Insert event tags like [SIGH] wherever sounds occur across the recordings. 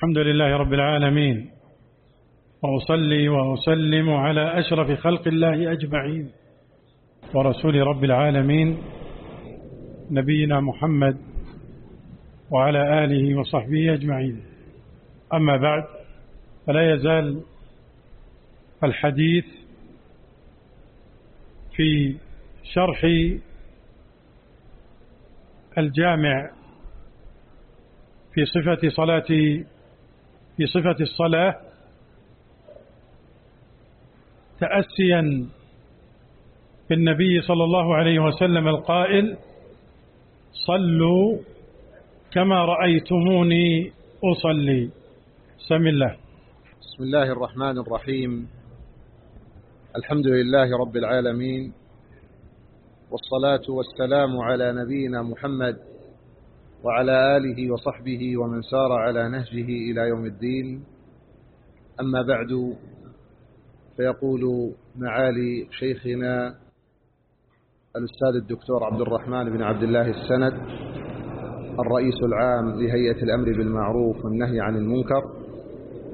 الحمد لله رب العالمين. وأصلي وأسلم على أشرف خلق الله أجمعين ورسول رب العالمين نبينا محمد وعلى آله وصحبه أجمعين. أما بعد فلا يزال الحديث في شرح الجامع في صفة صلاة في صفة الصلاة تأسيا بالنبي صلى الله عليه وسلم القائل صلوا كما رأيتموني أصلي. سم الله. بسم الله الرحمن الرحيم. الحمد لله رب العالمين والصلاة والسلام على نبينا محمد وعلى آله وصحبه ومن سار على نهجه إلى يوم الدين. أما بعد فيقول معالي شيخنا الأستاذ الدكتور عبد الرحمن بن عبد الله السند الرئيس العام لهيئة الأمر بالمعروف والنهي عن المنكر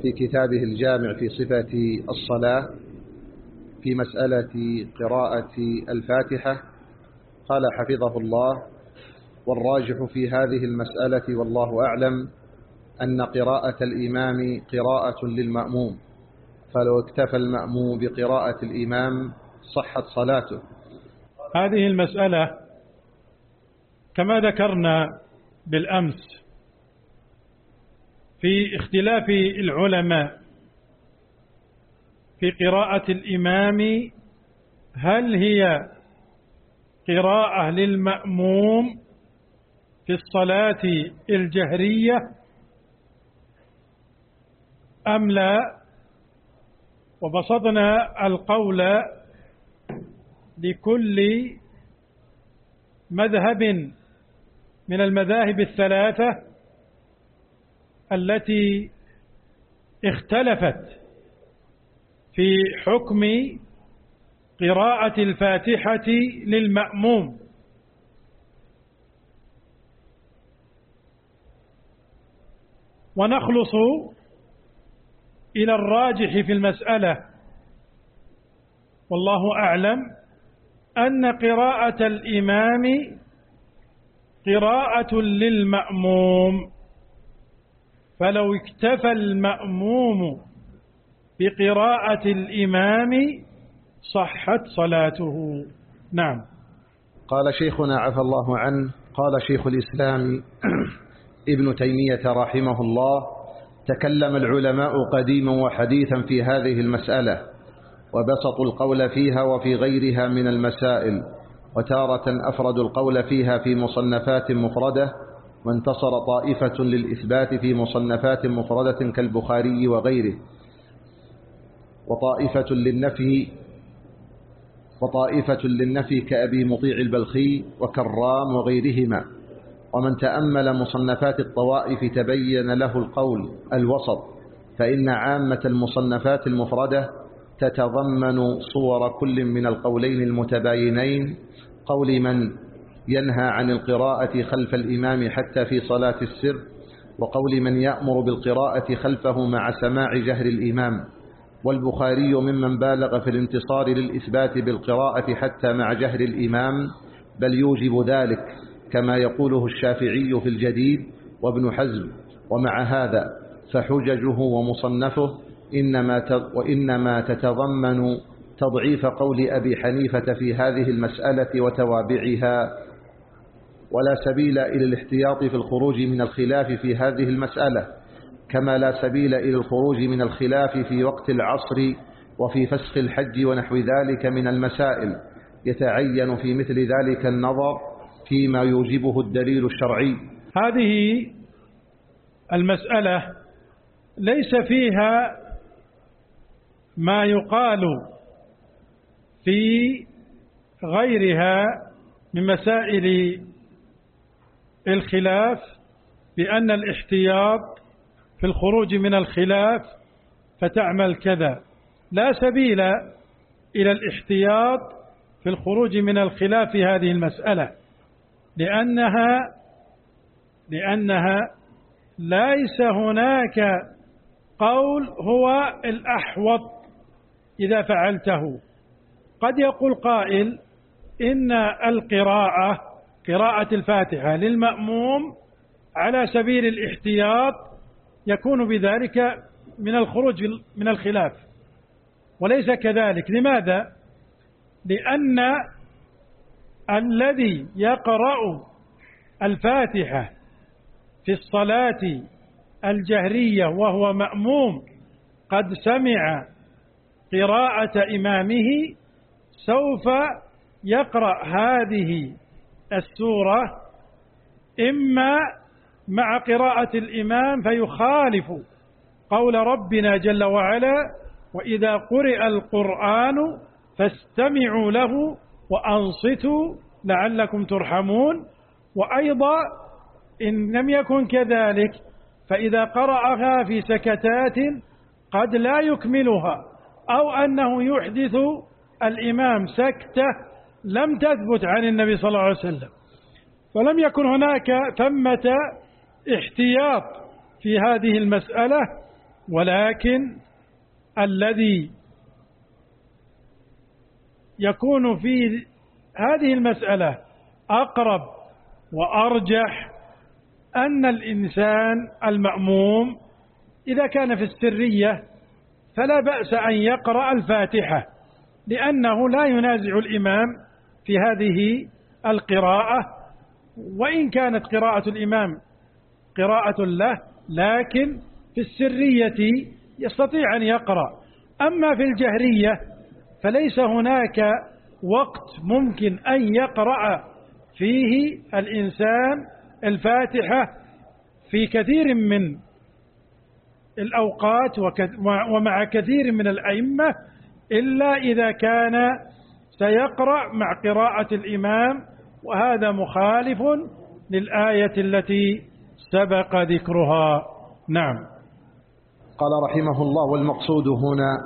في كتابه الجامع في صفة الصلاة في مسألة قراءة الفاتحة. قال حفظه الله. والراجح في هذه المسألة والله أعلم أن قراءة الإمام قراءة للمأموم فلو اكتفى المأموم بقراءة الإمام صحت صلاته. هذه المسألة كما ذكرنا بالأمس في اختلاف العلماء في قراءة الإمام هل هي قراءة للمأموم في الصلاة الجهرية أم لا؟ وبسطنا القول لكل مذهب من المذاهب الثلاثة التي اختلفت في حكم قراءة الفاتحة للمأموم. ونخلص إلى الراجح في المسألة. والله أعلم أن قراءة الإمام قراءة للمأموم فلو اكتفى المأموم بقراءة الإمام صحت صلاته. نعم. قال شيخنا عفى الله عنه قال شيخ الإسلام [CLEARS THROAT] ابن تيمية رحمه الله تكلم العلماء قديما وحديثا في هذه المسألة وبسطوا القول فيها وفي غيرها من المسائل وتارة أفردوا القول فيها في مصنفات مفردة وانتصر طائفة للإثبات في مصنفات مفردة كالبخاري وغيره وطائفة للنفي وطائفة للنفي كأبي مطيع البلخي وكرام وغيرهما. ومن تأمل مصنفات الطوائف تبين له القول الوسط فإن عامة المصنفات المفردة تتضمن صور كل من القولين المتباينين. قول من ينهى عن القراءة خلف الإمام حتى في صلاة السر وقول من يأمر بالقراءة خلفه مع سماع جهر الإمام. والبخاري ممن بالغ في الانتصار للإثبات بالقراءة حتى مع جهر الإمام بل يوجب ذلك. كما يقوله الشافعي في الجديد وابن حزم ومع هذا فحججه ومصنفه إنما وإنما تتضمن تضعيف قول أبي حنيفة في هذه المسألة وتوابعها. ولا سبيل إلى الاحتياط في الخروج من الخلاف في هذه المسألة كما لا سبيل إلى الخروج من الخلاف في وقت العصر وفي فسخ الحج ونحو ذلك من المسائل يتعين في مثل ذلك النظر فيما يوجبه الدليل الشرعي. هذه المسألة ليس فيها ما يقال في غيرها من مسائل الخلاف بأن الاحتياط في الخروج من الخلاف فتعمل كذا. لا سبيل إلى الاحتياط في الخروج من الخلاف في هذه المسألة. لأنها لأنها ليس هناك قول هو الأحوط إذا فعلته. قد يقول قائل إن القراءة قراءة الفاتحة للمأموم على سبيل الاحتياط يكون بذلك من الخروج من الخلاف. وليس كذلك. لماذا؟ لأن الذي يقرأ الفاتحة في الصلاة الجهرية وهو مأموم قد سمع قراءة إمامه سوف يقرأ هذه السورة إما مع قراءة الإمام فيخالف قول ربنا جل وعلا وإذا قرئ القرآن فاستمعوا له وأنصتوا لعلكم ترحمون. وأيضا إن لم يكن كذلك فإذا قرأها في سكتات قد لا يكملها أو أنه يحدث الإمام سكتة لم تثبت عن النبي صلى الله عليه وسلم. فلم يكن هناك ثمة احتياط في هذه المسألة ولكن الذي يكون في هذه المسألة أقرب وأرجح أن الإنسان المأموم إذا كان في السرية فلا بأس أن يقرأ الفاتحة لأنه لا ينازع الإمام في هذه القراءة وإن كانت قراءة الإمام قراءة له لكن في السرية يستطيع أن يقرأ. أما في الجهرية فليس هناك وقت ممكن أن يقرأ فيه الإنسان الفاتحة في كثير من الأوقات ومع كثير من الأئمة إلا إذا كان سيقرأ مع قراءة الإمام وهذا مخالف للآية التي سبق ذكرها. نعم. قال رحمه الله والمقصود هنا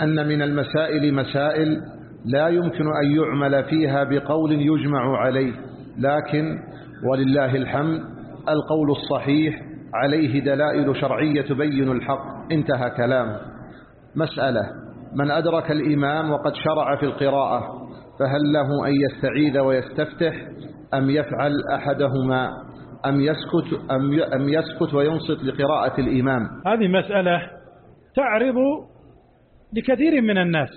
أن من المسائل مسائل لا يمكن أن يعمل فيها بقول يجمع عليه لكن ولله الحمد القول الصحيح عليه دلائل شرعية تبين الحق. انتهى كلامه مسألة من أدرك الإمام وقد شرع في القراءة فهل له أن يستعيذ ويستفتح أم يفعل أحدهما؟ أم يسكت, أم أم يسكت وينصت لقراءة الإمام. هذه مسألة تعرض لكثير من الناس.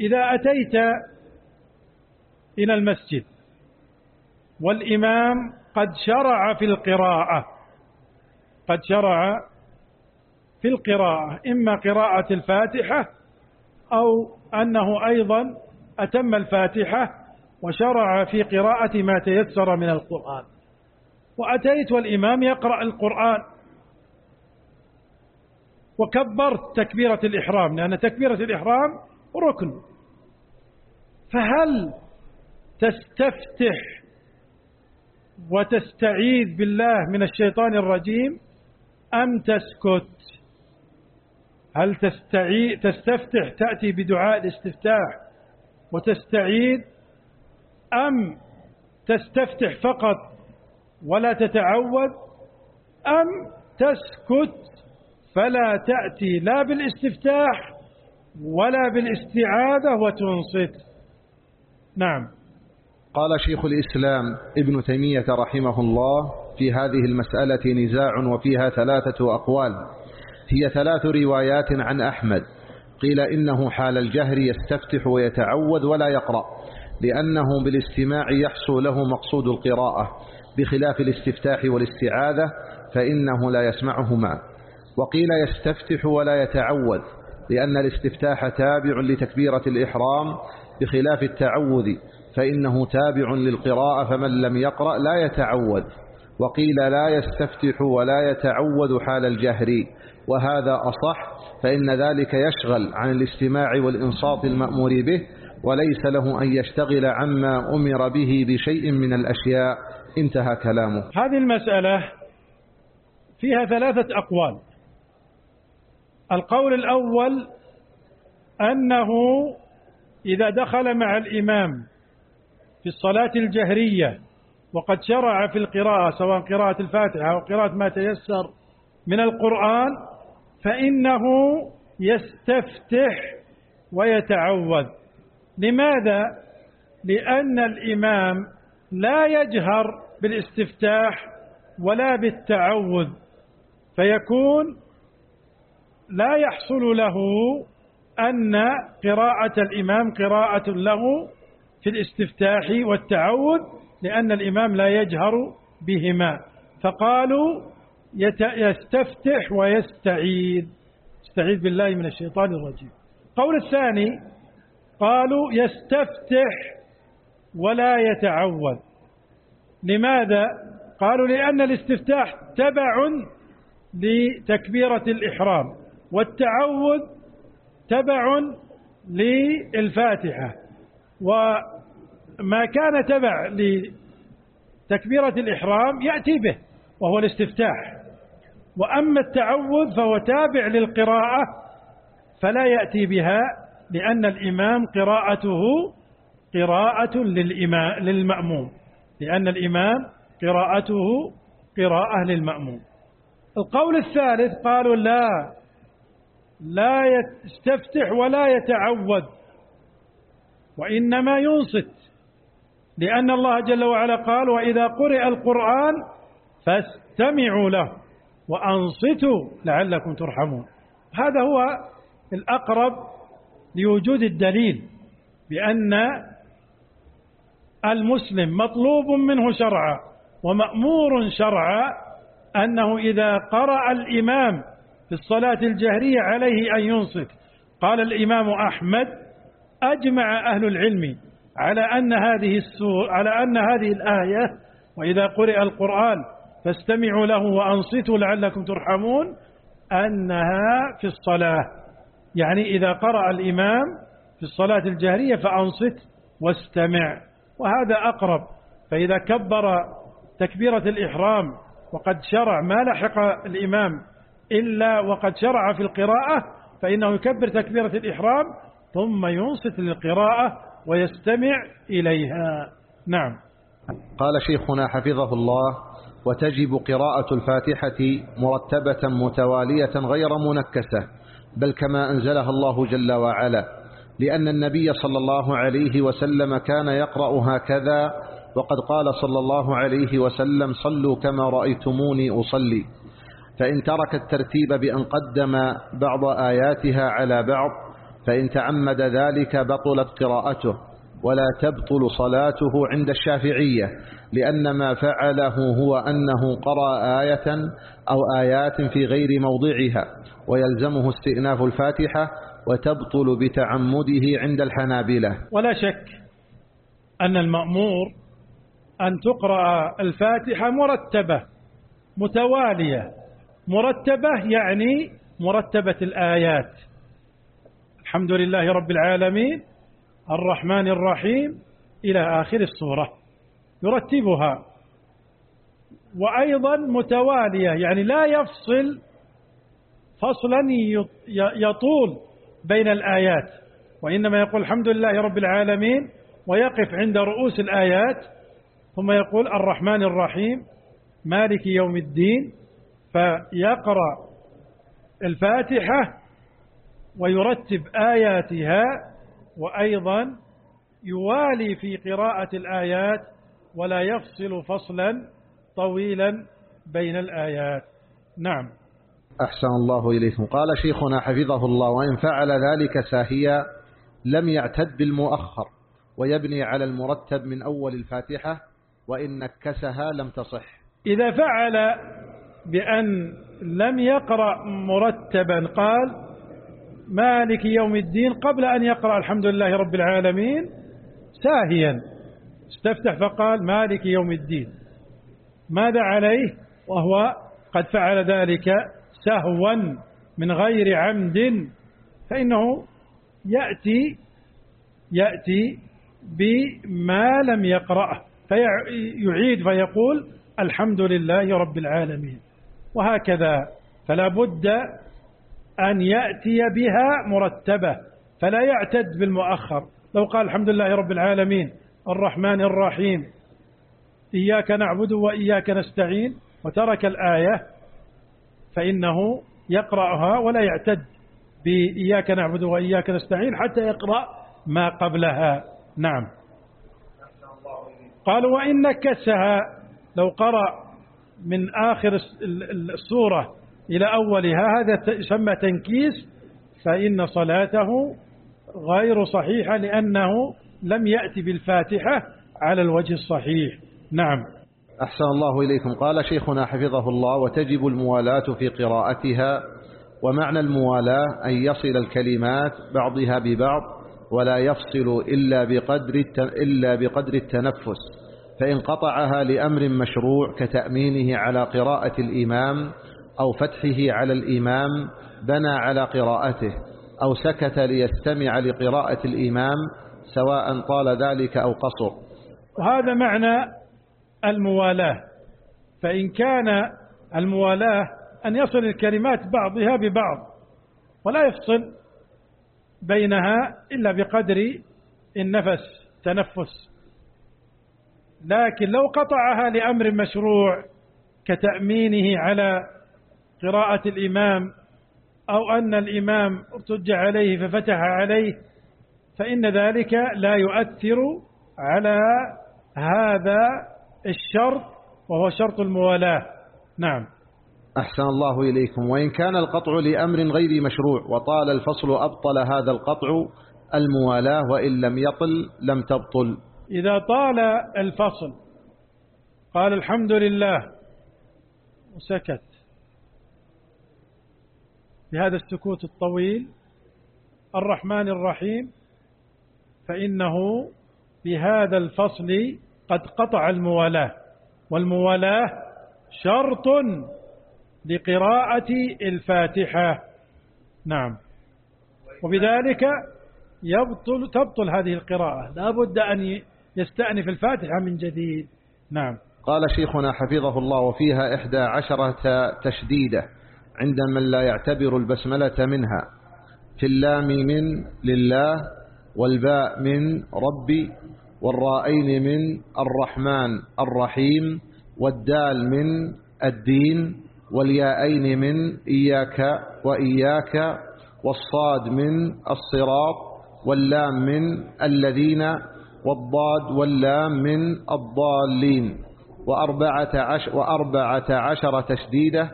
إذا أتيت إلى المسجد والإمام قد شرع في القراءة قد شرع في القراءة إما قراءة الفاتحة أو أنه أيضا أتم الفاتحة وشرع في قراءة ما تيسر من القرآن. وأتيت والإمام يقرأ القرآن. وكبرت تكبيرة الإحرام لأن تكبيرة الإحرام ركن. فهل تستفتح وتستعيذ بالله من الشيطان الرجيم أم تسكت؟ هل تستعيذ تستفتح تأتي بدعاء الاستفتاح وتستعيذ أم تستفتح فقط ولا تتعود أم تسكت فلا تأتي لا بالاستفتاح ولا بالاستعاذة وتنصت. نعم. قال شيخ الإسلام ابن تيمية رحمه الله في هذه المسألة نزاع وفيها ثلاثة أقوال. هي ثلاث روايات عن أحمد. قيل إنه حال الجهر يستفتح ويتعود ولا يقرأ لأنه بالاستماع يحصل له مقصود القراءة. بخلاف الاستفتاح والاستعاذة فإنه لا يسمعهما. وقيل يستفتح ولا يتعوذ لأن الاستفتاح تابع لتكبيرة الإحرام بخلاف التعوذ فإنه تابع للقراءة فمن لم يقرأ لا يتعوذ. وقيل لا يستفتح ولا يتعوذ حال الجهر وهذا أصح فإن ذلك يشغل عن الاستماع والإنصات المأمور به وليس له أن يشتغل عما أمر به بشيء من الأشياء. انتهى كلامه هذه المسألة فيها ثلاثة أقوال. القول الأول أنه إذا دخل مع الإمام في الصلاة الجهرية وقد شرع في القراءة سواء قراءة الفاتحة أو قراءة ما تيسر من القرآن فإنه يستفتح ويتعوذ. لماذا؟ لأن الإمام لا يجهر بالاستفتاح ولا بالتعوذ فيكون لا يحصل له أن قراءة الإمام قراءة له في الاستفتاح والتعوذ لأن الإمام لا يجهر بهما. فقالوا يستفتح ويستعيذ استعيذ بالله من الشيطان الرجيم. قول الثاني قالوا يستفتح ولا يتعوذ. لماذا؟ قالوا لأن الاستفتاح تبع لتكبيرة الإحرام والتعوذ تبع للفاتحة وما كان تبع لتكبيرة الإحرام يأتي به وهو الاستفتاح. وأما التعوذ فهو تابع للقراءة فلا يأتي بها لأن الإمام قراءته قراءة للمأموم. لأن الإمام قراءته قراءة للمأموم القول الثالث قالوا لا لا يستفتح ولا يتعوذ وإنما ينصت لأن الله جل وعلا قال وإذا قرئ القرآن فاستمعوا له وأنصتوا لعلكم ترحمون. هذا هو الأقرب لوجود الدليل بأن المسلم مطلوب منه شرعا ومأمور شرعا أنه إذا قرأ الإمام في الصلاة الجهرية عليه أن ينصت. قال الإمام أحمد أجمع أهل العلم على أن هذه السور على أن هذه الآية وإذا قرئ القرآن فاستمعوا له وأنصتوا لعلكم ترحمون أنها في الصلاة. يعني إذا قرأ الإمام في الصلاة الجهرية فأنصت واستمع. وهذا أقرب فإذا كبر تكبيرة الإحرام وقد شرع ما لحق الإمام إلا وقد شرع في القراءة فإنه يكبر تكبيرة الإحرام ثم ينصت للقراءة ويستمع إليها. نعم. قال شيخنا حفظه الله وتجب قراءة الفاتحة مرتبة متوالية غير منكسة بل كما أنزلها الله جل وعلا. لأن النبي صلى الله عليه وسلم كان يقرأ هكذا وقد قال صلى الله عليه وسلم صلوا كما رأيتموني أصلي. فإن ترك الترتيب بأن قدم بعض آياتها على بعض فإن تعمد ذلك بطلت قراءته ولا تبطل صلاته عند الشافعية لأن ما فعله هو أنه قرأ آية أو آيات في غير موضعها ويلزمه استئناف الفاتحة وتبطل بتعمده عند الحنابلة. ولا شك أن المأمور أن تقرأ الفاتحة مرتبة متوالية. مرتبة يعني مرتبة الآيات. الحمد لله رب العالمين الرحمن الرحيم إلى آخر السورة. يرتبها. وأيضا متوالية يعني لا يفصل فصلا يطول. بين الآيات وإنما يقول الحمد لله رب العالمين ويقف عند رؤوس الآيات ثم يقول الرحمن الرحيم مالك يوم الدين فيقرأ الفاتحة ويرتب آياتها وأيضا يوالي في قراءة الآيات ولا يفصل فصلا طويلا بين الآيات. نعم. أحسن الله إليكم. قال شيخنا حفظه الله وإن فعل ذلك ساهيا لم يعتد بالمؤخر ويبني على المرتب من أول الفاتحة وإن نكسها لم تصح. إذا فعل بأن لم يقرأ مرتبا قال مالك يوم الدين قبل أن يقرأ الحمد لله رب العالمين ساهيا. استفتح فقال مالك يوم الدين. ماذا عليه؟ وهو قد فعل ذلك سهوا من غير عمد فإنه يأتي يأتي بما لم يقرأه فيعيد فيقول الحمد لله رب العالمين. وهكذا فلا بد أن يأتي بها مرتبة فلا يعتد بالمؤخر. لو قال الحمد لله رب العالمين الرحمن الرحيم إياك نعبد وإياك نستعين وترك الآية فإنه يقرأها ولا يعتد بإياك نعبد وإياك نستعين حتى يقرأ ما قبلها. نعم. قالوا وإن نكسها لو قرأ من آخر السورة إلى أولها هذا يسمى تنكيس فإن صلاته غير صحيحة لأنه لم يأتي بالفاتحة على الوجه الصحيح. نعم. أحسن الله إليكم. قال شيخنا حفظه الله وتجب الموالاة في قراءتها ومعنى الموالاة أن يصل الكلمات بعضها ببعض ولا يفصل إلا بقدر إلا بقدر التنفس فإن قطعها لأمر مشروع كتأمينه على قراءة الإمام أو فتحه على الإمام بنى على قراءته أو سكت ليستمع لقراءة الإمام سواء طال ذلك أو قصر. وهذا معنى الموالاة. فإن كان الموالاة أن يصل الكلمات بعضها ببعض ولا يفصل بينها إلا بقدر النفس تنفس. لكن لو قطعها لأمر مشروع كتأمينه على قراءة الإمام أو أن الإمام ارتج عليه ففتح عليه فإن ذلك لا يؤثر على هذا الشرط وهو شرط الموالاة. نعم. أحسن الله إليكم. وإن كان القطع لأمر غير مشروع وطال الفصل أبطل هذا القطع الموالاة وإن لم يطل لم تبطل. إذا طال الفصل قال الحمد لله وسكت. بهذا السكوت الطويل الرحمن الرحيم فإنه بهذا الفصل قد قطع الموالاة والموالاة شرط لقراءة الفاتحة. نعم. وبذلك يبطل تبطل هذه القراءة. لا بد أن يستأنف الفاتحة من جديد. نعم. قال شيخنا حفظه الله وفيها إحدى عشرة تشديدة عند من لا يعتبر البسملة منها. في اللام من لله والباء من ربي والرائين من الرحمن الرحيم والدال من الدين والياءين من إياك وإياك والصاد من الصراط واللام من الذين والضاد واللام من الضالين. وأربعة عشر, وأربعة عشر تشديدة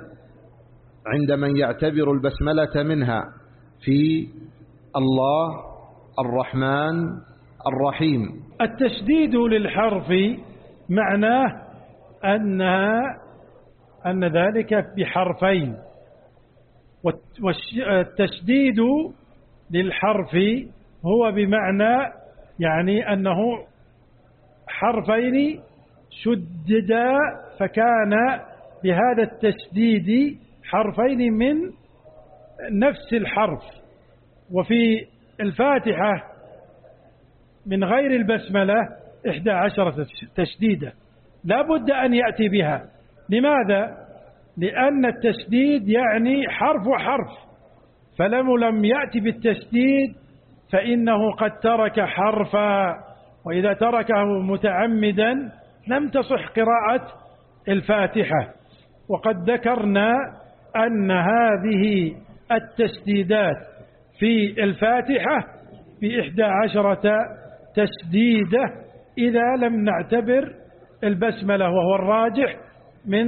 عند من يعتبر البسملة منها في الله الرحمن الرحيم. التشديد للحرف معناه أنها أن ذلك بحرفين. والتشديد للحرف هو بمعنى يعني أنه حرفين شددا فكان بهذا التشديد حرفين من نفس الحرف. وفي الفاتحة من غير البسملة إحدى عشرة تشديدة لا بد أن يأتي بها. لماذا؟ لأن التشديد يعني حرف وحرف. فلم لم يأتي بالتشديد فإنه قد ترك حرفا. وإذا تركه متعمدا لم تصح قراءة الفاتحة. وقد ذكرنا أن هذه التشديدات في الفاتحة بإحدى عشرة تشديدة إذا لم نعتبر البسملة وهو الراجح من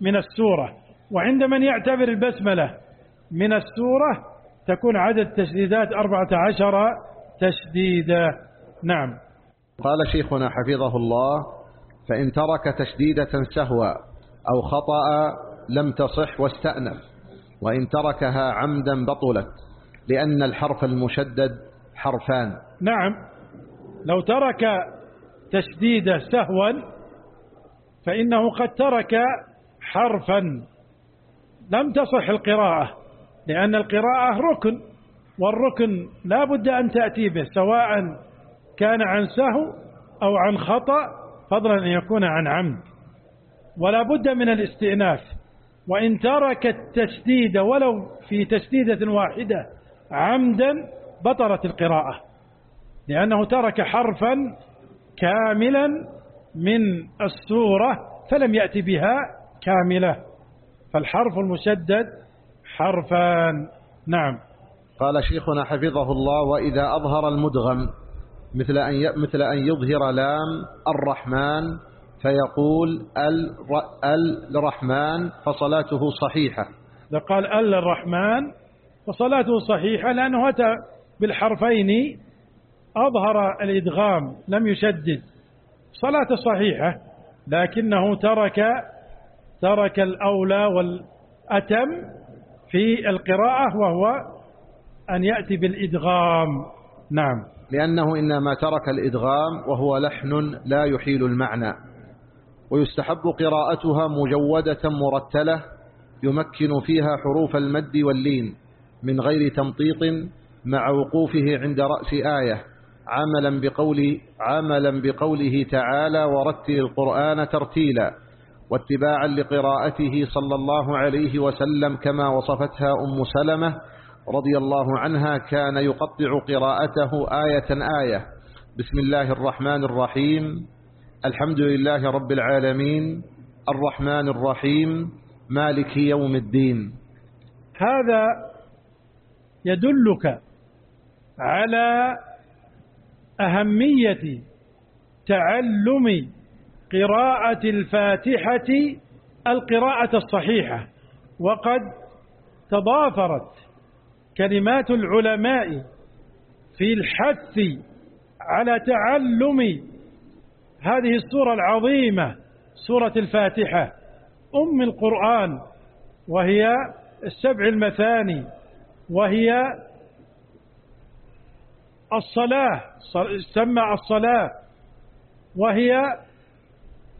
من السورة. وعند من يعتبر البسملة من السورة تكون عدد تشديدات أربعة عشر تشديدة نعم. قال شيخنا حفظه الله فإن ترك تشديدة سهوا أو خطأ لم تصح واستأنف وإن تركها عمدا بطلت لأن الحرف المشدد حرفان. نعم. لو ترك تشديد سهوا فإنه قد ترك حرفا. لم تصح القراءة لأن القراءة ركن والركن لا بد أن تأتي به سواء كان عن سهو أو عن خطأ فضلا أن يكون عن عمد. ولا بد من الاستئناف. وإن ترك التشديد ولو في تشديدة واحدة عمدا بطلت القراءة. لأنه ترك حرفا كاملا من السورة فلم يأتي بها كاملة. فالحرف المشدد حرفان. نعم. قال شيخنا حفظه الله وإذا أظهر المدغم مثل أن مثل أن يظهر لام الرحمن فيقول الرحمن فصلاته صحيحة. قال ال الرحمن فصلاته صحيحة لأنه أتى بالحرفين أظهر الإدغام لم يشدد. صلاة صحيحة لكنه ترك ترك الأولى والأتم في القراءة وهو أن يأتي بالإدغام. نعم. لأنه إنما ترك الإدغام وهو لحن لا يحيل المعنى. ويستحب قراءتها مجودة مرتلة يمكن فيها حروف المد واللين من غير تمطيط مع وقوفه عند رأس آية. عملا بقول عملا بقوله تعالى ورتل القرآن ترتيلا واتباعا لقراءته صلى الله عليه وسلم كما وصفتها أم سلمة رضي الله عنها كان يقطع قراءته آية آية. بسم الله الرحمن الرحيم. الحمد لله رب العالمين. الرحمن الرحيم. مالك يوم الدين. هذا يدلك على أهمية تعلم قراءة الفاتحة القراءة الصحيحة. وقد تضافرت كلمات العلماء في الحث على تعلم هذه السورة العظيمة سورة الفاتحة أم القرآن وهي السبع المثاني وهي الصلاة سمع الصلاة. وهي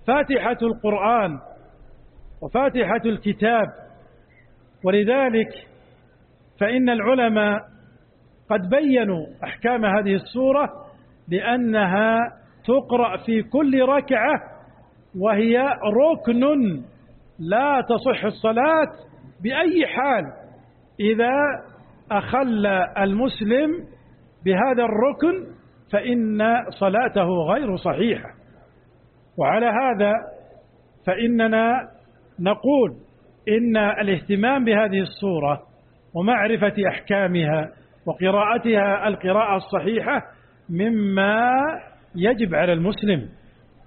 فاتحة القرآن وفاتحة الكتاب. ولذلك فإن العلماء قد بينوا أحكام هذه السورة لأنها تقرأ في كل ركعة وهي ركن لا تصح الصلاة بأي حال. إذا أخل المسلم بهذا الركن فإن صلاته غير صحيحة. وعلى هذا فإننا نقول إن الاهتمام بهذه الصورة ومعرفة أحكامها وقراءتها القراءة الصحيحة مما يجب على المسلم.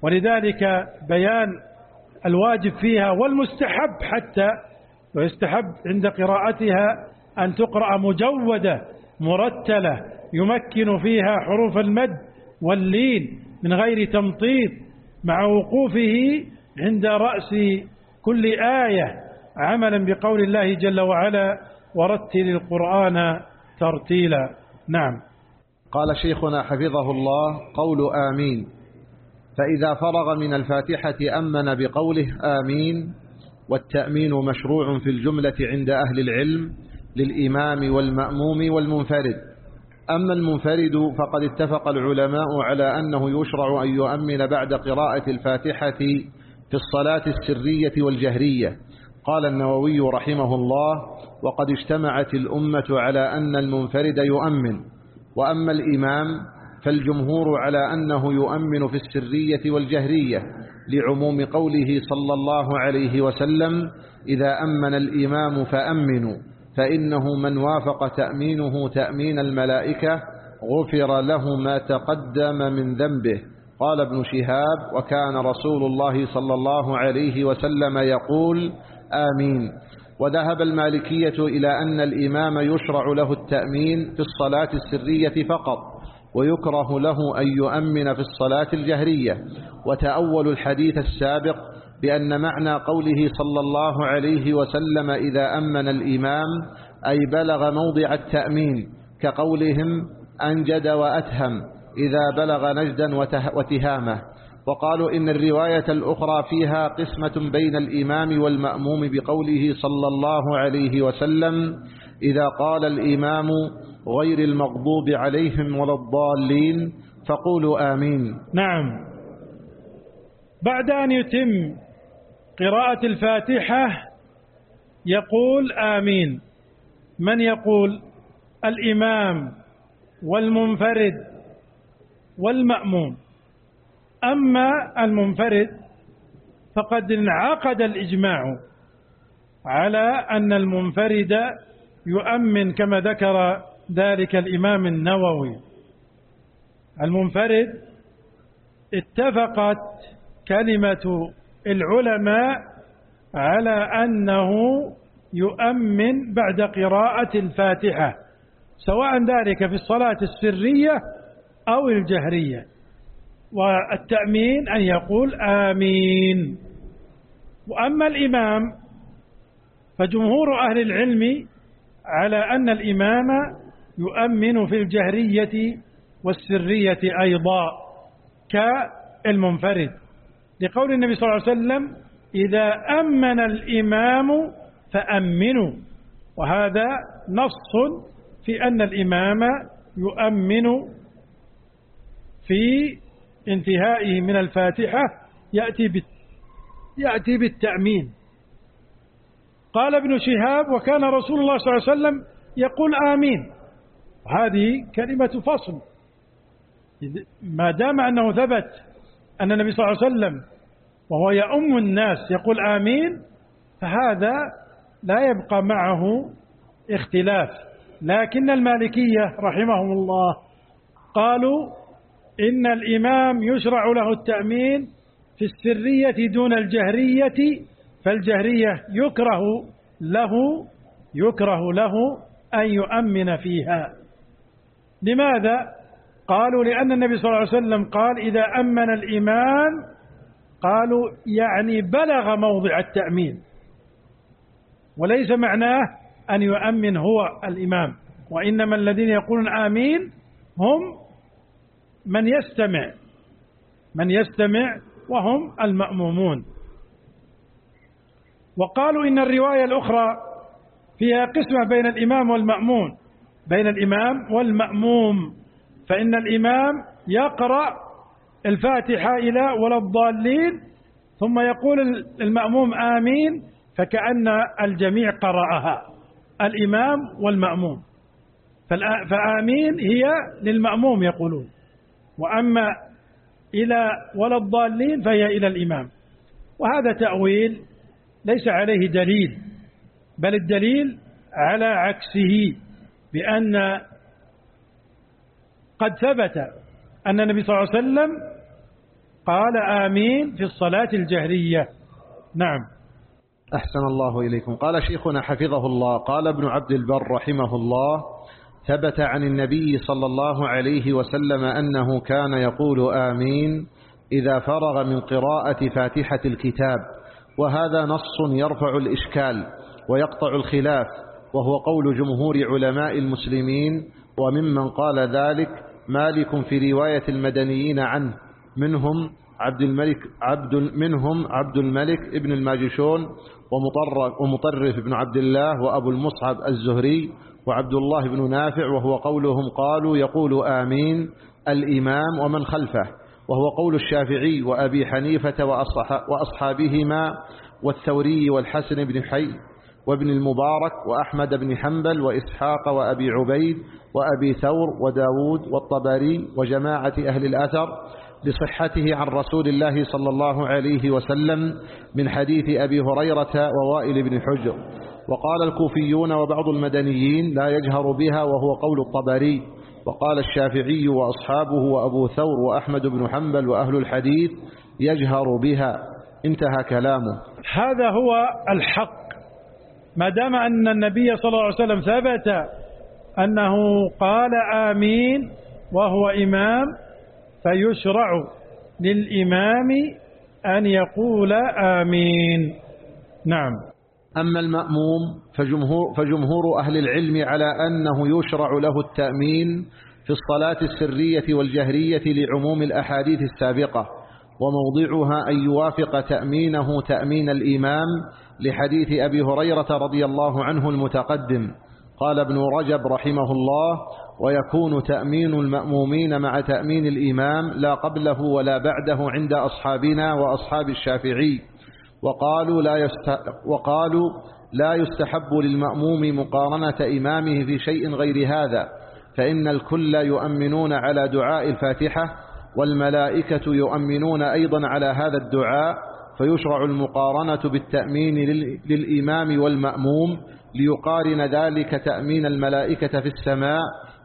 ولذلك بيان الواجب فيها والمستحب حتى ويستحب عند قراءتها أن تقرأ مجودة مرتلة يمكن فيها حروف المد واللين من غير تمطيط مع وقوفه عند رأس كل آية عملا بقول الله جل وعلا ورتل القرآن ترتيلا نعم. قال شيخنا حفظه الله قول آمين. فإذا فرغ من الفاتحة أمن بقوله آمين والتأمين مشروع في الجملة عند أهل العلم للإمام والمأموم والمنفرد. أما المنفرد فقد اتفق العلماء على أنه يشرع أن يؤمن بعد قراءة الفاتحة في الصلاة السرية والجهرية. قال النووي رحمه الله وقد اجتمعت الأمة على أن المنفرد يؤمن وأما الإمام فالجمهور على أنه يؤمن في السرية والجهرية لعموم قوله صلى الله عليه وسلم إذا أمن الإمام فأمنوا. فإنه من وافق تأمينه تأمين الملائكة غفر له ما تقدم من ذنبه. قال ابن شهاب وكان رسول الله صلى الله عليه وسلم يقول آمين. وذهب المالكية إلى أن الإمام يشرع له التأمين في الصلاة السرية فقط ويكره له أن يؤمن في الصلاة الجهرية. وتأول الحديث السابق بأن معنى قوله صلى الله عليه وسلم إذا أمن الإمام أي بلغ موضع التأمين كقولهم أنجد وأتهم إذا بلغ نجدا وتهامه وقالوا إن الرواية الأخرى فيها قسمة بين الإمام والمأموم بقوله صلى الله عليه وسلم إذا قال الإمام غير المغضوب عليهم ولا الضالين فقولوا آمين. نعم. بعد أن يتم قراءة الفاتحة يقول آمين. من يقول؟ الإمام والمنفرد والمأموم. أما المنفرد فقد انعقد الإجماع على أن المنفرد يؤمن كما ذكر ذلك الإمام النووي. المنفرد اتفقت كلمة العلماء على أنه يؤمن بعد قراءة الفاتحة سواء ذلك في الصلاة السرية أو الجهرية. والتأمين أن يقول آمين. وأما الإمام فجمهور أهل العلم على أن الإمام يؤمن في الجهرية والسرية أيضا كالمنفرد. لقول النبي صلى الله عليه وسلم إذا أمن الإمام فأمنوا. وهذا نص في أن الإمام يؤمن في انتهائه من الفاتحة يأتي يأتي بالتأمين. قال ابن شهاب وكان رسول الله صلى الله عليه وسلم يقول آمين. هذه كلمة فصل. ما دام أنه ثبت أن النبي صلى الله عليه وسلم وهو يؤم الناس يقول آمين فهذا لا يبقى معه اختلاف لكن المالكية رحمهم الله قالوا إن الإمام يشرع له التأمين في السرية دون الجهرية فالجهرية يكره له يكره له أن يؤمن فيها لماذا؟ قالوا لأن النبي صلى الله عليه وسلم قال إذا أمن الإمام قالوا يعني بلغ موضع التأمين وليس معناه أن يؤمن هو الإمام وإنما الذين يقولون آمين هم من يستمع من يستمع وهم المأمومون. وقالوا إن الرواية الأخرى فيها قسمة بين الإمام والمأمون بين الإمام والمأموم. فإن الإمام يقرأ الفاتحة إلى ولا الضالين ثم يقول المأموم آمين فكأن الجميع قرأها الإمام والمأموم. فآمين هي للمأموم يقولون. وأما إلى ولا الضالين فهي إلى الإمام. وهذا تأويل ليس عليه دليل بل الدليل على عكسه بأن قد ثبت أن النبي صلى الله عليه وسلم قال آمين في الصلاة الجهرية. نعم. أحسن الله إليكم. قال شيخنا حفظه الله قال ابن عبد البر رحمه الله ثبت عن النبي صلى الله عليه وسلم أنه كان يقول آمين إذا فرغ من قراءة فاتحة الكتاب وهذا نص يرفع الإشكال ويقطع الخلاف وهو قول جمهور علماء المسلمين وممن قال ذلك مالك في رواية المدنيين عنه منهم عبد الملك عبد منهم عبد الملك ابن الماجشون ومطرف, ومطرف بن عبد الله وأبو المصعب الزهري وعبد الله بن نافع وهو قولهم قالوا يقول آمين الإمام ومن خلفه وهو قول الشافعي وأبي حنيفة وأصحابهما والثوري والحسن بن حي وابن المبارك وأحمد بن حنبل وإسحاق وأبي عبيد وأبي ثور وداود والطبري وجماعة أهل الأثر لصحته عن رسول الله صلى الله عليه وسلم من حديث أبي هريرة ووائل بن حجر. وقال الكوفيون وبعض المدنيين لا يجهر بها وهو قول الطبري. وقال الشافعي وأصحابه وأبو ثور وأحمد بن حنبل وأهل الحديث يجهر بها. انتهى كلامه. هذا هو الحق. ما دام أن النبي صلى الله عليه وسلم ثبت أنه قال آمين وهو إمام فيشرع للإمام أن يقول آمين. نعم. أما المأموم فجمهور, فجمهور أهل العلم على أنه يشرع له التأمين في الصلاة السرية والجهرية لعموم الأحاديث السابقة وموضعها أن يوافق تأمينه تأمين الإمام لحديث أبي هريرة رضي الله عنه المتقدم. قال ابن رجب رحمه الله ويكون تأمين المأمومين مع تأمين الإمام لا قبله ولا بعده عند أصحابنا وأصحاب الشافعي. وقالوا لا, يست... وقالوا لا يستحب للمأموم مقارنة إمامه في شيء غير هذا فإن الكل يؤمنون على دعاء الفاتحة والملائكة يؤمنون أيضا على هذا الدعاء فيشرع المقارنة بالتأمين للإمام والمأموم ليقارن ذلك تأمين الملائكة في السماء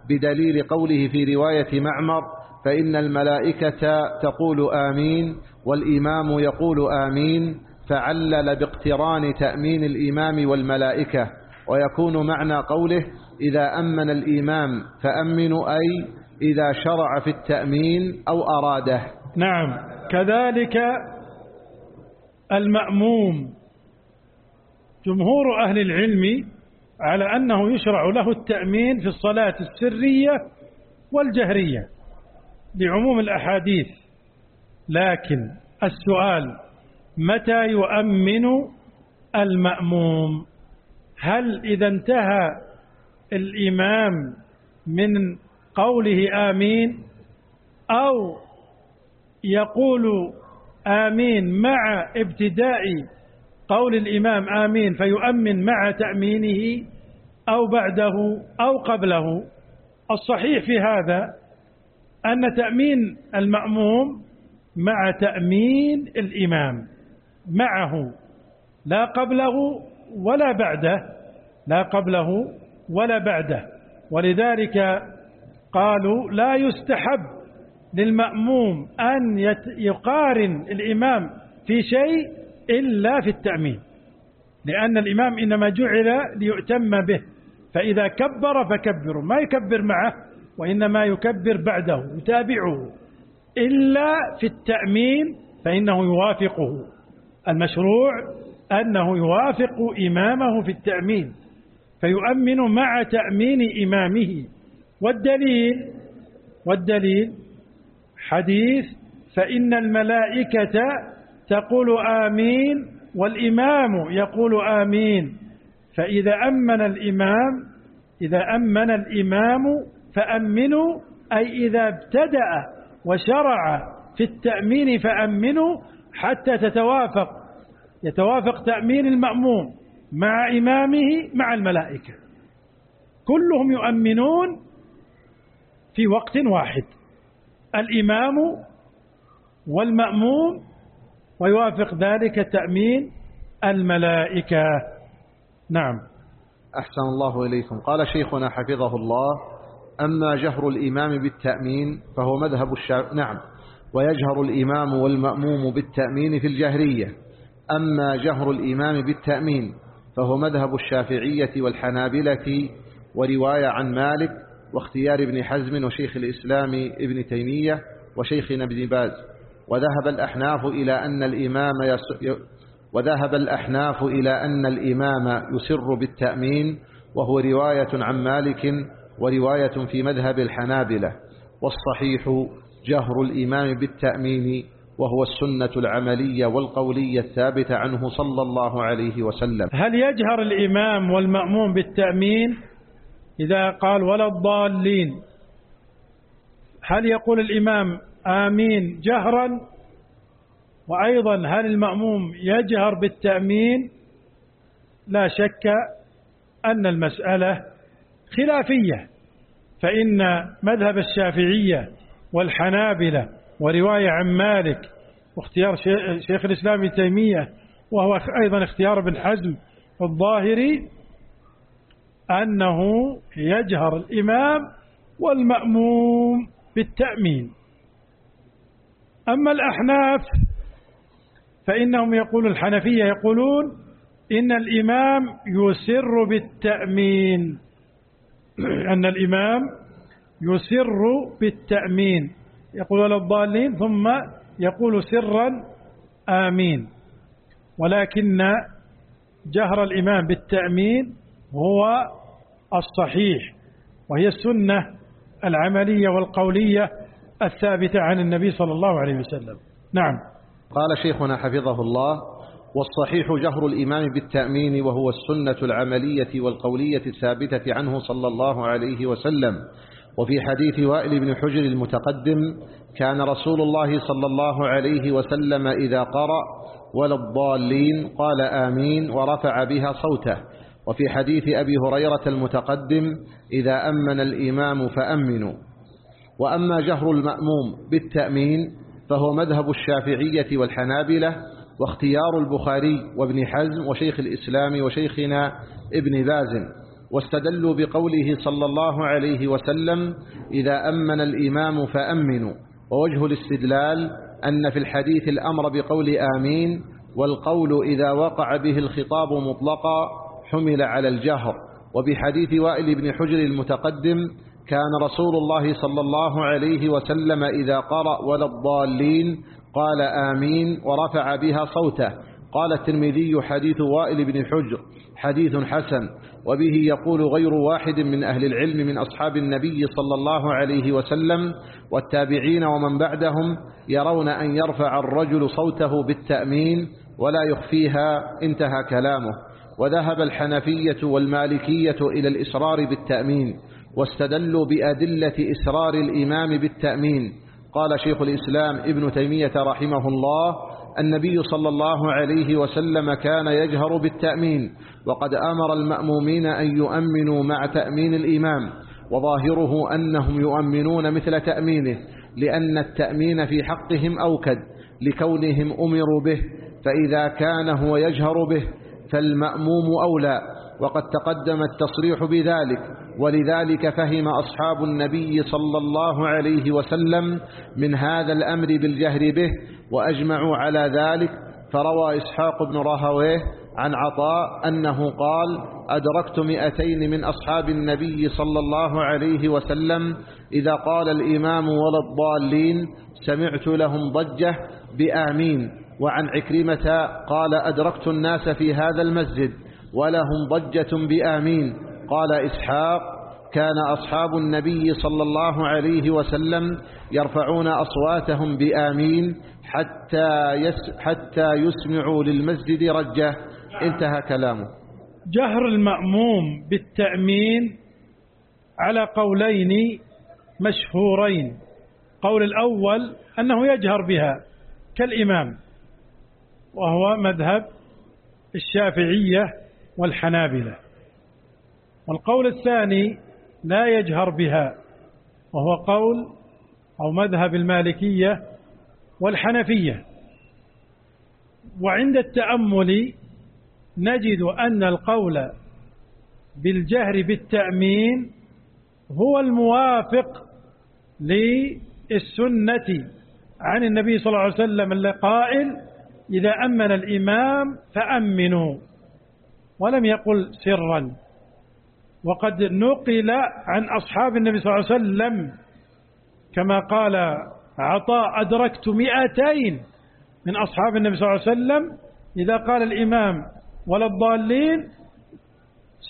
بدليل قوله في رواية معمر فإن الملائكة تقول آمين والإمام يقول آمين فعلل باقتران تأمين الإمام والملائكة. ويكون معنى قوله إذا أمن الإمام فأمنوا أي إذا شرع في التأمين أو أراده. نعم. كذلك المأموم. جمهور أهل العلم على أنه يشرع له التأمين في الصلاة السرية والجهرية لعموم الأحاديث. لكن السؤال متى يؤمن المأموم؟ هل إذا انتهى الإمام من قوله آمين أو يقول آمين مع ابتداء قول الإمام آمين فيؤمن مع تأمينه أو بعده أو قبله. الصحيح في هذا أن تأمين المأموم مع تأمين الإمام معه لا قبله ولا بعده لا قبله ولا بعده. ولذلك قالوا لا يستحب للمأموم أن يقارن الإمام في شيء إلا في التأمين. لأن الإمام إنما جعل ليؤتم به. فإذا كبر فكبروا. ما يكبر معه وإنما يكبر بعده يتابعه. إلا في التأمين فإنه يوافقه. المشروع أنه يوافق إمامه في التأمين. فيؤمن مع تأمين إمامه. والدليل والدليل حديث فإن الملائكة تقول آمين والإمام يقول آمين. فإذا أمن الإمام إذا أمن الإمام فأمنوا أي إذا ابتدأ وشرع في التأمين فأمنوا حتى تتوافق. يتوافق تأمين المأموم مع إمامه مع الملائكة. كلهم يؤمنون في وقت واحد. الإمام والمأموم ويوافق ذلك تأمين الملائكة. نعم. أحسن الله إليكم. قال شيخنا حفظه الله أما جهر الإمام بالتأمين فهو مذهب الشافعي نعم. ويجهر الإمام والمأموم بالتأمين في الجهرية. أما جهر الإمام بالتأمين فهو مذهب الشافعية والحنابلة ورواية عن مالك واختيار ابن حزم وشيخ الإسلام ابن تيمية وشيخنا ابن باز. وذهب الأحناف إلى أن الإمام يس... وذهب الأحناف إلى أن الإمام يسر بالتأمين وهو رواية عن مالك ورواية في مذهب الحنابلة. والصحيح جهر الإمام بالتأمين وهو السنة العملية والقولية الثابتة عنه صلى الله عليه وسلم. هل يجهر الإمام والمأموم بالتأمين؟ إذا قال ولا الضالين هل يقول الإمام آمين جهرا؟ وأيضا هل المأموم يجهر بالتأمين؟ لا شك أن المسألة خلافية فإن مذهب الشافعية والحنابلة ورواية عن مالك واختيار شيخ الإسلام ابن تيمية وهو أيضا اختيار ابن حزم الظاهري أنه يجهر الإمام والمأموم بالتأمين. أما الأحناف فإنهم يقول الحنفية يقولون إن الإمام يسر بالتأمين. [CLEARS THROAT] أن الإمام يسر بالتأمين. يقول ولا الضالين ثم يقول سرا آمين. ولكن جهر الإمام بالتأمين هو الصحيح وهي السنة العملية والقولية الثابتة عن النبي صلى الله عليه وسلم. نعم. قال شيخنا حفظه الله والصحيح جهر الإمام بالتأمين وهو السنة العملية والقولية الثابتة عنه صلى الله عليه وسلم. وفي حديث وائل بن حجر المتقدم كان رسول الله صلى الله عليه وسلم إذا قرأ ولا الضالين؟ قال آمين. ورفع بها صوته. وفي حديث أبي هريرة المتقدم إذا أمن الإمام فأمنوا. وأما جهر المأموم بالتأمين فهو مذهب الشافعية والحنابلة واختيار البخاري وابن حزم وشيخ الإسلام وشيخنا ابن باز. واستدلوا بقوله صلى الله عليه وسلم إذا أمن الإمام فأمنوا. ووجه الاستدلال أن في الحديث الأمر بقول آمين والقول إذا وقع به الخطاب مطلقا حمل على الجهر. وبحديث وائل بن حجر المتقدم كان رسول الله صلى الله عليه وسلم إذا قرأ ولا الضالين قال آمين ورفع بها صوته. قال الترمذي حديث وائل بن حجر حديث حسن وبه يقول غير واحد من أهل العلم من أصحاب النبي صلى الله عليه وسلم والتابعين ومن بعدهم يرون أن يرفع الرجل صوته بالتأمين ولا يخفيها انتهى كلامه. وذهب الحنفية والمالكية إلى الإسرار بالتأمين واستدلوا بأدلة إسرار الإمام بالتأمين. قال شيخ الإسلام ابن تيمية رحمه الله النبي صلى الله عليه وسلم كان يجهر بالتأمين وقد أمر المأمومين أن يؤمنوا مع تأمين الإمام وظاهره أنهم يؤمنون مثل تأمينه لأن التأمين في حقهم أوكد لكونهم أمروا به فإذا كان هو يجهر به فالمأموم أولى وقد تقدم التصريح بذلك ولذلك فهم أصحاب النبي صلى الله عليه وسلم من هذا الأمر بالجهر به وأجمعوا على ذلك فروى إسحاق بن راهويه عن عطاء أنه قال أدركت مئتين من أصحاب النبي صلى الله عليه وسلم إذا قال الإمام ولا الضالين سمعت لهم ضجة بآمين. وعن عكرمة قال أدركت الناس في هذا المسجد ولهم ضجة بآمين. قال إسحاق كان أصحاب النبي صلى الله عليه وسلم يرفعون أصواتهم بآمين حتى, يس حتى يسمعوا للمسجد رجة. انتهى كلامه. جهر المأموم بالتأمين على قولين مشهورين. قول الأول أنه يجهر بها كالإمام. وهو مذهب الشافعية والحنابلة. والقول الثاني لا يجهر بها وهو قول أو مذهب المالكية والحنفية. وعند التأمل نجد أن القول بالجهر بالتأمين هو الموافق للسنة عن النبي صلى الله عليه وسلم القائل إذا أمن الإمام فأمنوا ولم يقل سرا. وقد نقل عن أصحاب النبي صلى الله عليه وسلم كما قال عطاء أدركت مئتين من أصحاب النبي صلى الله عليه وسلم. إذا قال الإمام ولا الضالين؟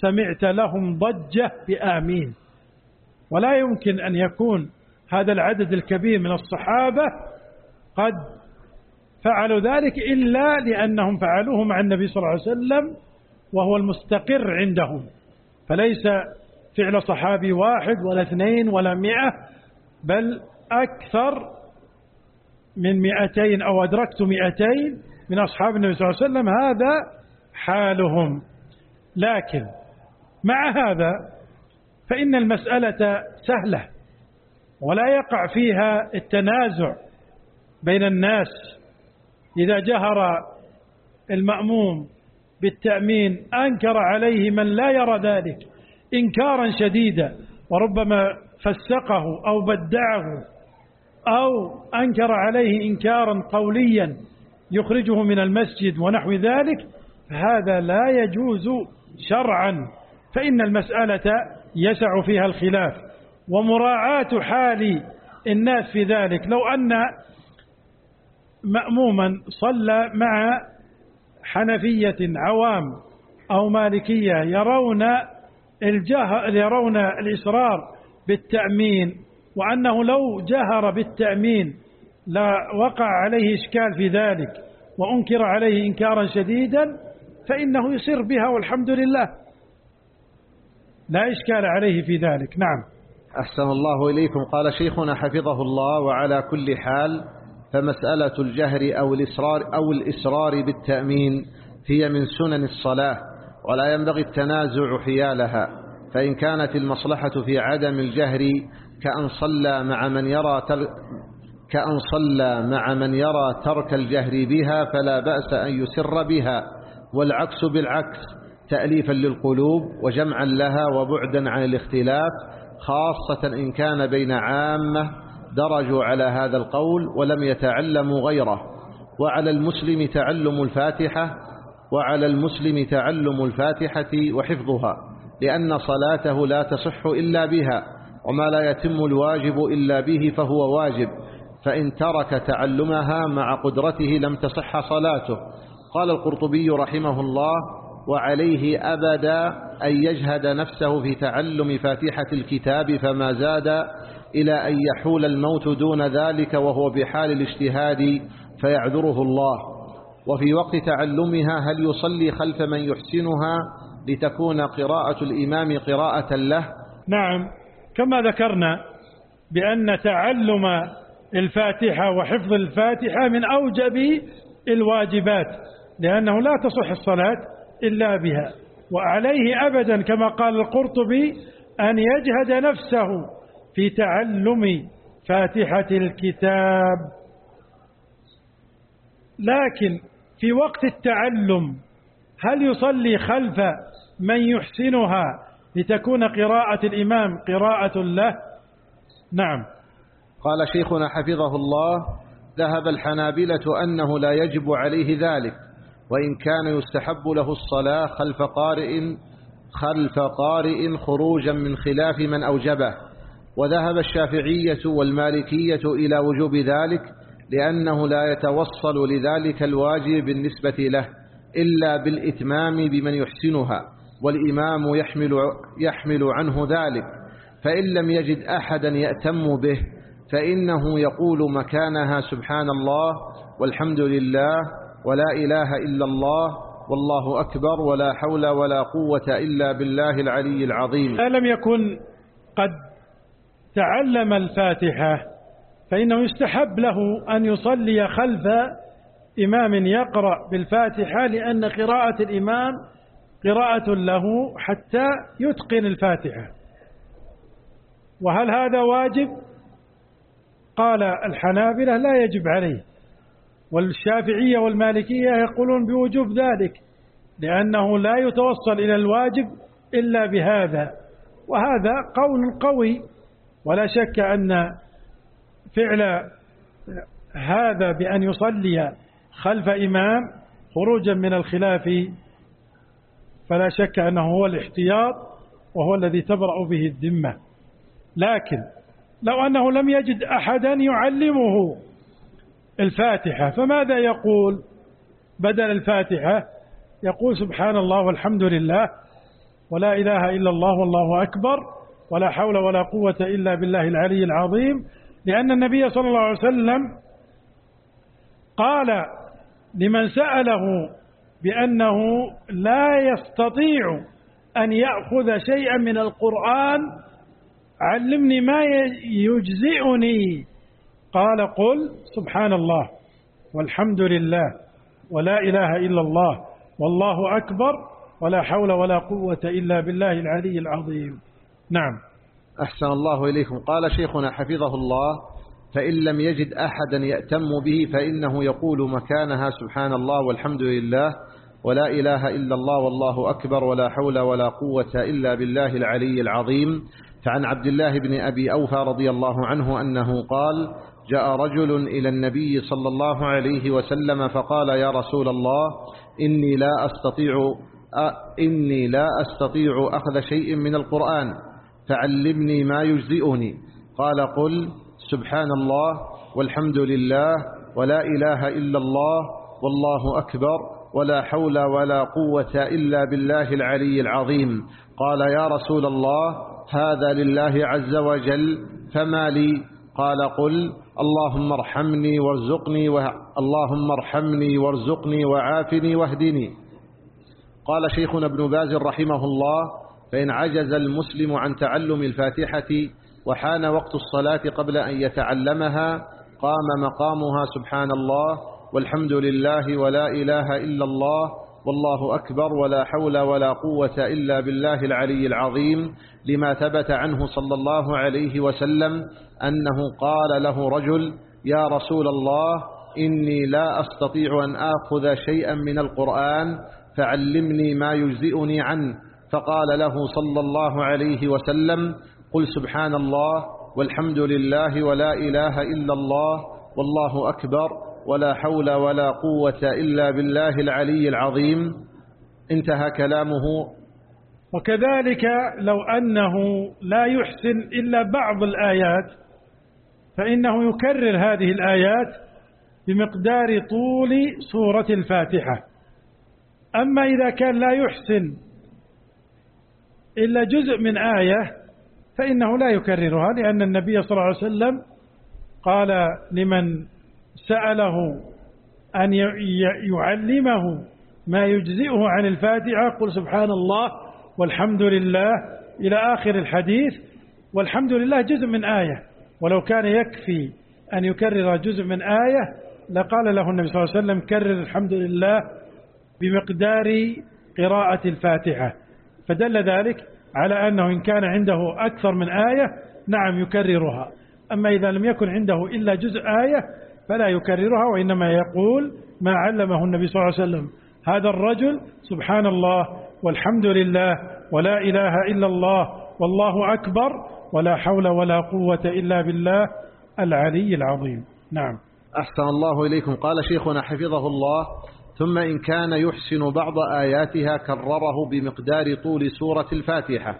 سمعت لهم ضجة بآمين. ولا يمكن أن يكون هذا العدد الكبير من الصحابة قد فعلوا ذلك إلا لأنهم فعلوه مع النبي صلى الله عليه وسلم وهو المستقر عندهم. فليس فعل صحابي واحد ولا اثنين ولا مئة بل أكثر من مئتين أو أدركت مئتين من أصحاب النبي صلى الله عليه وسلم. هذا حالهم. لكن مع هذا فإن المسألة سهلة ولا يقع فيها التنازع بين الناس. إذا جهر المأموم بالتأمين أنكر عليه من لا يرى ذلك إنكارا شديدا وربما فسقه أو بدعه أو أنكر عليه إنكارا قوليا يخرجه من المسجد ونحو ذلك هذا لا يجوز شرعا فإن المسألة يسع فيها الخلاف ومراعاة حال الناس في ذلك لو أن مأموما صلى مع حنفية عوام أو مالكية يرون الجهر يرون الإصرار بالتأمين وأنه لو جهر بالتأمين لوقع عليه إشكال في ذلك وأنكر عليه إنكارا شديدا فإنه يصر بها والحمد لله. لا إشكال عليه في ذلك. نعم. أحسن الله إليكم. قال شيخنا حفظه الله وعلى كل حال فمسألة الجهر أو الإصرار, أو الإصرار بالتأمين هي من سنن الصلاة ولا ينبغي التنازع حيالها فإن كانت المصلحة في عدم الجهر كأن صلى مع من يرى كأن صلى مع من يرى ترك الجهر بها فلا بأس أن يسر بها والعكس بالعكس تأليفا للقلوب وجمعا لها وبعدا عن الاختلاف خاصة إن كان بين عامة درجوا على هذا القول ولم يتعلموا غيره. وعلى المسلم تعلم الفاتحة وعلى المسلم تعلم الفاتحة وحفظها لأن صلاته لا تصح إلا بها وما لا يتم الواجب إلا به فهو واجب. فإن ترك تعلمها مع قدرته لم تصح صلاته. قال القرطبي رحمه الله وعليه أبدا أن يجهد نفسه في تعلم فاتحة الكتاب فما زاد إلى أن يحول الموت دون ذلك وهو بحال الاجتهاد فيعذره الله. وفي وقت تعلمها هل يصلي خلف من يحسنها لتكون قراءة الإمام قراءة له؟ نعم. كما ذكرنا بأن تعلم الفاتحة وحفظ الفاتحة من أوجب الواجبات لأنه لا تصح الصلاة إلا بها. وعليه أبدا كما قال القرطبي أن يجهد نفسه في تعلم فاتحة الكتاب. لكن في وقت التعلم هل يصلي خلف من يحسنها لتكون قراءة الإمام قراءة له؟ نعم. قال شيخنا حفظه الله ذهب الحنابلة أنه لا يجب عليه ذلك وإن كان يستحب له الصلاة خلف قارئ خلف قارئ خروجا من خلاف من أوجبه. وذهب الشافعية والمالكية إلى وجوب ذلك لأنه لا يتوصل لذلك الواجب بالنسبة له إلا بالإتمام بمن يحسنها والإمام يحمل, يحمل عنه ذلك. فإن لم يجد أحدا يأتم به فإنه يقول مكانها سبحان الله والحمد لله ولا إله إلا الله والله أكبر ولا حول ولا قوة إلا بالله العلي العظيم. ألم يكن قد تعلم الفاتحة فإنه يستحب له أن يصلي خلف إمام يقرأ بالفاتحة لأن قراءة الإمام قراءة له حتى يتقن الفاتحة. وهل هذا واجب؟ قال الحنابلة لا يجب عليه. والشافعية والمالكية يقولون بوجوب ذلك لأنه لا يتوصل إلى الواجب إلا بهذا. وهذا قول قوي ولا شك أن فعل هذا بأن يصلي خلف إمام خروجا من الخلاف فلا شك أنه هو الاحتياط وهو الذي تبرأ به الذمة. لكن لو أنه لم يجد أحدا يعلمه الفاتحة فماذا يقول بدل الفاتحة؟ يقول سبحان الله والحمد لله ولا إله إلا الله والله أكبر ولا حول ولا قوة إلا بالله العلي العظيم لأن النبي صلى الله عليه وسلم قال لمن سأله بأنه لا يستطيع أن يأخذ شيئا من القرآن علمني ما يجزئني. قال قل سبحان الله والحمد لله ولا إله إلا الله والله أكبر ولا حول ولا قوة إلا بالله العلي العظيم. نعم. أحسن الله إليكم. قال شيخنا حفظه الله فإن لم يجد أحدا يأتم به فإنه يقول مكانها سبحان الله والحمد لله ولا إله إلا الله والله أكبر ولا حول ولا قوة إلا بالله العلي العظيم. فعن عبد الله بن أبي أوفى رضي الله عنه أنه قال جاء رجل إلى النبي صلى الله عليه وسلم فقال يا رسول الله إني لا أستطيع إني لا أستطيع أخذ شيء من القرآن. فعلمني ما يجزئني. قال قل سبحان الله والحمد لله ولا إله إلا الله والله أكبر ولا حول ولا قوة إلا بالله العلي العظيم. قال يا رسول الله هذا لله عز وجل فما لي؟ قال قل اللهم ارحمني وارزقني و... اللهم ارحمني وارزقني وعافني واهدني. قال شيخنا ابن باز رحمه الله فإن عجز المسلم عن تعلم الفاتحة وحان وقت الصلاة قبل أن يتعلمها قام مقامها سبحان الله والحمد لله ولا إله إلا الله والله أكبر ولا حول ولا قوة إلا بالله العلي العظيم لما ثبت عنه صلى الله عليه وسلم أنه قال له رجل يا رسول الله إني لا أستطيع أن آخذ شيئا من القرآن فعلمني ما يجزئني عنه فقال له صلى الله عليه وسلم قل سبحان الله والحمد لله ولا إله إلا الله والله أكبر ولا حول ولا قوة إلا بالله العلي العظيم. انتهى كلامه. وكذلك لو أنه لا يحسن إلا بعض الآيات فإنه يكرر هذه الآيات بمقدار طول سورة الفاتحة. أما إذا كان لا يحسن إلا جزء من آية فإنه لا يكررها لأن النبي صلى الله عليه وسلم قال لمن سأله أن يعلمه ما يجزئه عن الفاتحة قل سبحان الله والحمد لله إلى آخر الحديث والحمد لله جزء من آية. ولو كان يكفي أن يكرر جزء من آية لقال له النبي صلى الله عليه وسلم كرر الحمد لله بمقدار قراءة الفاتحة. فدل ذلك على أنه إن كان عنده أكثر من آية نعم يكررها. أما إذا لم يكن عنده إلا جزء آية فلا يكررها وإنما يقول ما علمه النبي صلى الله عليه وسلم. هذا الرجل سبحان الله والحمد لله ولا إله إلا الله والله أكبر ولا حول ولا قوة إلا بالله العلي العظيم. نعم. أحسن الله إليكم. قال شيخنا حفظه الله. ثم إن كان يحسن بعض آياتها كرره بمقدار طول سورة الفاتحة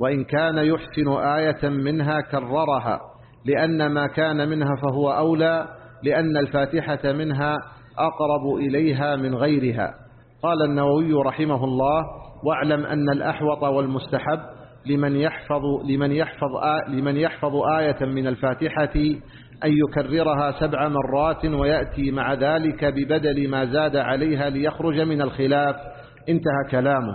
وإن كان يحسن آية منها كررها لأن ما كان منها فهو أولى لأن الفاتحة منها أقرب إليها من غيرها. قال النووي رحمه الله واعلم أن الأحوط والمستحب لمن يحفظ لمن يحفظ لمن يحفظ آية من الفاتحة أن يكررها سبع مرات ويأتي مع ذلك ببدل ما زاد عليها ليخرج من الخلاف. انتهى كلامه.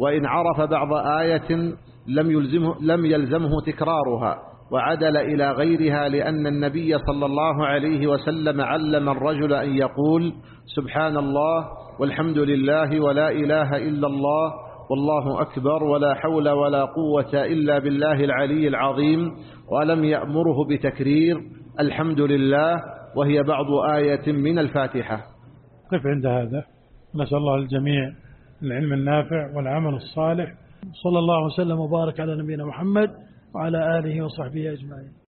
وإن عرف بعض آية لم يلزمه, لم يلزمه تكرارها وعدل إلى غيرها لأن النبي صلى الله عليه وسلم علم الرجل أن يقول سبحان الله والحمد لله ولا إله إلا الله والله أكبر ولا حول ولا قوة إلا بالله العلي العظيم ولم يأمره بتكرير الحمد لله وهي بعض آية من الفاتحة. قف عند هذا؟ نسأل الله الجميع العلم النافع والعمل الصالح. صلى الله وسلم وبارك على نبينا محمد وعلى آله وصحبه أجمعين.